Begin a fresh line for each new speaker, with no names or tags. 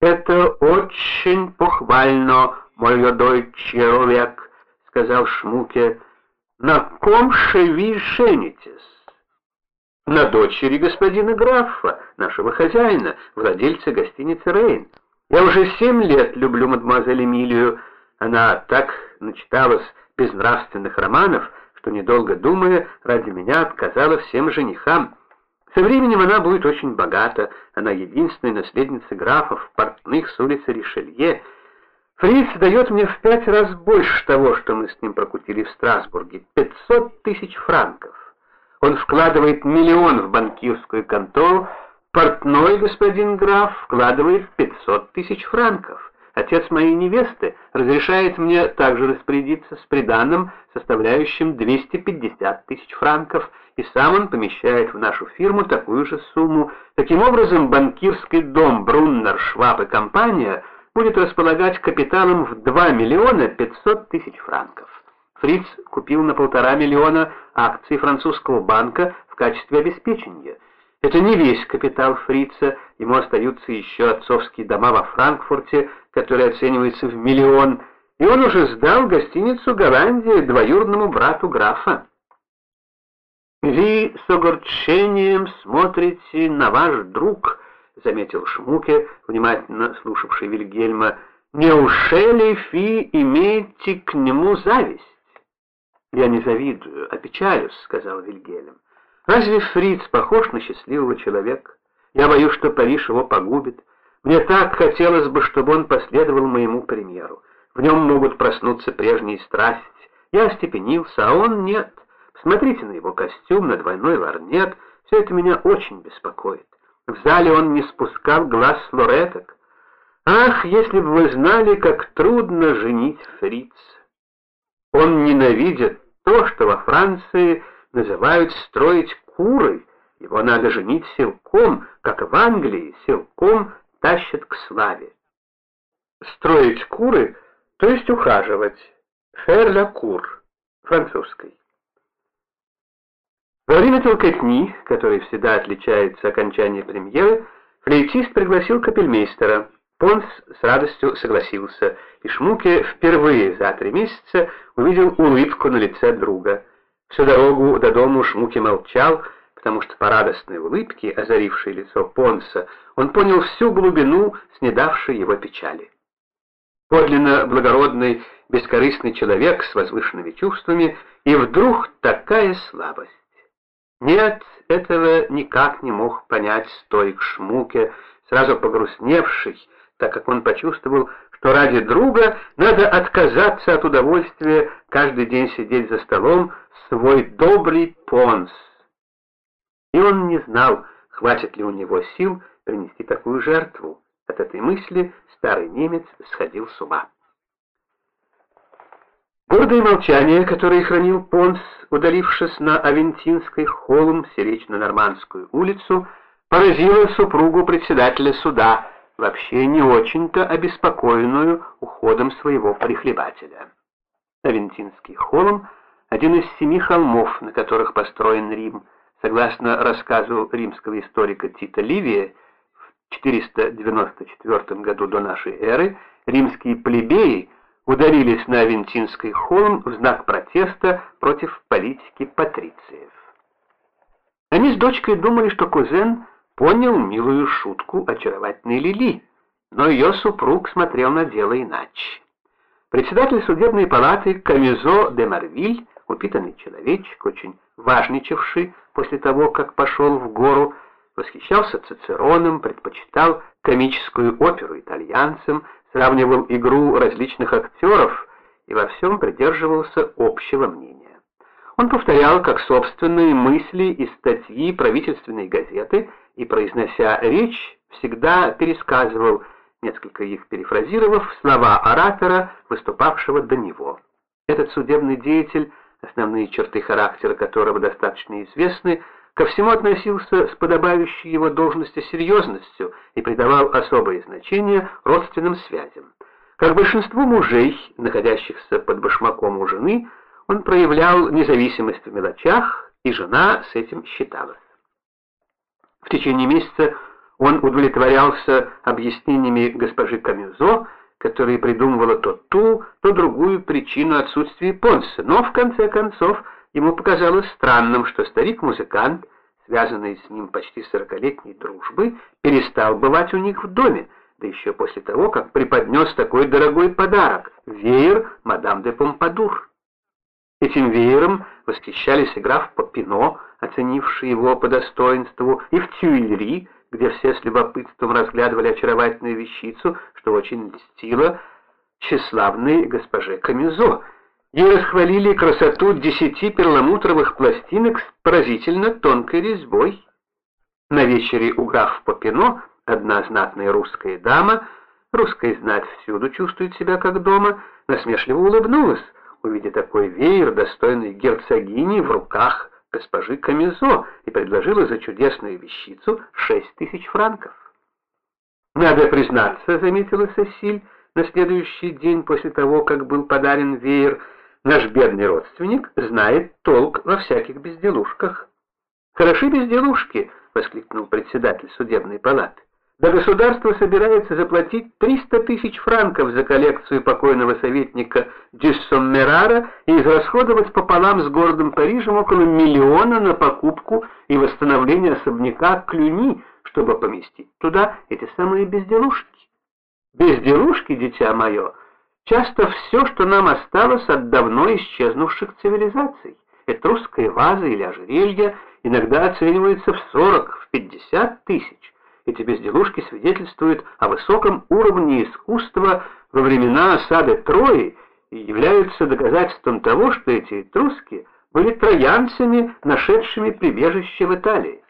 «Это очень похвально, молодой человек», — сказал Шмуке. «На ком же вы женитесь?» «На дочери господина графа, нашего хозяина, владельца гостиницы «Рейн». Я уже семь лет люблю мадемуазель Эмилию. Она так начиталась безнравственных романов, что, недолго думая, ради меня отказала всем женихам. Со временем она будет очень богата. Она единственная наследница графов, портных с улицы Ришелье. Фриц дает мне в пять раз больше того, что мы с ним прокутили в Страсбурге. Пятьсот тысяч франков. Он вкладывает миллион в банкирскую контору, портной господин граф вкладывает пятьсот тысяч франков. Отец моей невесты разрешает мне также распорядиться с приданым, составляющим 250 тысяч франков, и сам он помещает в нашу фирму такую же сумму. Таким образом, банкирский дом Бруннер, Шваб и компания будет располагать капиталом в 2 миллиона 500 тысяч франков. Фриц купил на полтора миллиона акций французского банка в качестве обеспечения – это не весь капитал фрица, ему остаются еще отцовские дома во Франкфурте, которые оцениваются в миллион, и он уже сдал гостиницу Голландии двоюродному брату графа. «Ви с огорчением смотрите на ваш друг», — заметил Шмуке, внимательно слушавший Вильгельма. «Неужели Фи имеете к нему зависть?» «Я не завидую, а печалюсь», — сказал Вильгельм. Разве Фриц похож на счастливого человека? Я боюсь, что Париж его погубит. Мне так хотелось бы, чтобы он последовал моему примеру. В нем могут проснуться прежние страсти. Я остепенился, а он нет. Смотрите на его костюм, на двойной ларнет. Все это меня очень беспокоит. В зале он не спускал глаз с лореток. Ах, если бы вы знали, как трудно женить Фриц. Он ненавидит то, что во Франции называют строить куры. Его надо женить силком, как в Англии силком тащат к славе. Строить куры, то есть ухаживать. Ферля кур, французской. Во время толкотни, который всегда отличается окончание премьеры, флейтист пригласил капельмейстера. Понс с радостью согласился, и Шмуке впервые за три месяца увидел улыбку на лице друга. Всю дорогу до дому Шмуки молчал, потому что по радостной улыбке, озарившей лицо Понса, он понял всю глубину снедавшей его печали. Подлинно благородный, бескорыстный человек с возвышенными чувствами, и вдруг такая слабость. Нет, этого никак не мог понять стоик Шмуке, сразу погрустневший, так как он почувствовал, что ради друга надо отказаться от удовольствия каждый день сидеть за столом свой добрый понс. И он не знал, хватит ли у него сил принести такую жертву. От этой мысли старый немец сходил с ума. Гордое молчание, которое хранил Понс, удалившись на Авентинский холм, сиречь на Нормандскую улицу, поразило супругу председателя суда, вообще не очень-то обеспокоенную уходом своего прихлебателя. Авентинский холм — один из семи холмов, на которых построен Рим. Согласно рассказу римского историка Тита Ливия, в 494 году до нашей эры римские плебеи ударились на Авентинский холм в знак протеста против политики патрициев. Они с дочкой думали, что кузен понял милую шутку очаровательной Лили, но ее супруг смотрел на дело иначе. Председатель судебной палаты Камизо де Марвиль, упитанный человечек, очень важничавший после того, как пошел в гору, восхищался Цицероном, предпочитал комическую оперу итальянцам, сравнивал игру различных актеров и во всем придерживался общего мнения. Он повторял как собственные мысли из статьи правительственной газеты и, произнося речь, всегда пересказывал, несколько их перефразировав, слова оратора, выступавшего до него. Этот судебный деятель, основные черты характера которого достаточно известны, ко всему относился с подобающей его должности серьезностью и придавал особое значение родственным связям. Как большинство мужей, находящихся под башмаком у жены, он проявлял независимость в мелочах, и жена с этим считалась. В течение месяца Он удовлетворялся объяснениями госпожи Камюзо, которая придумывала то ту, то другую причину отсутствия Понса, но в конце концов ему показалось странным, что старик-музыкант, связанный с ним почти сорокалетней дружбой, перестал бывать у них в доме, да еще после того, как преподнес такой дорогой подарок — веер мадам де Помпадур. Этим веером восхищались и граф Попино, оценивший его по достоинству, и в Тюильри, где все с любопытством разглядывали очаровательную вещицу, что очень льстило тщеславной госпоже Камюзо. Ей расхвалили красоту десяти перламутровых пластинок с поразительно тонкой резьбой. На вечере у граф Попино одна знатная русская дама, русская знать всюду чувствует себя как дома, насмешливо улыбнулась, увидя такой веер, достойный герцогини в руках госпожи Камизо и предложила за чудесную вещицу шесть тысяч франков. «Надо признаться», — заметила Сесиль, на следующий день после того, как был подарен веер, наш бедный родственник знает толк во всяких безделушках. «Хороши безделушки!» — воскликнул председатель судебной палаты. Да государство собирается заплатить 300 тысяч франков за коллекцию покойного советника Дюссоммерара и израсходовать пополам с городом Парижем около миллиона на покупку и восстановление особняка Клюни, чтобы поместить туда эти самые безделушки. Безделушки, дитя мое, часто все, что нам осталось от давно исчезнувших цивилизаций. Этрусская ваза или ожерелье иногда оцениваются в 40, в 50 тысяч. Эти безделушки свидетельствуют о высоком уровне искусства во времена осады Трои и являются доказательством того, что эти этруски были троянцами, нашедшими прибежище в Италии.